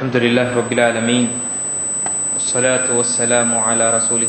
الحمد لله رب العالمين والصلاة والسلام على رسول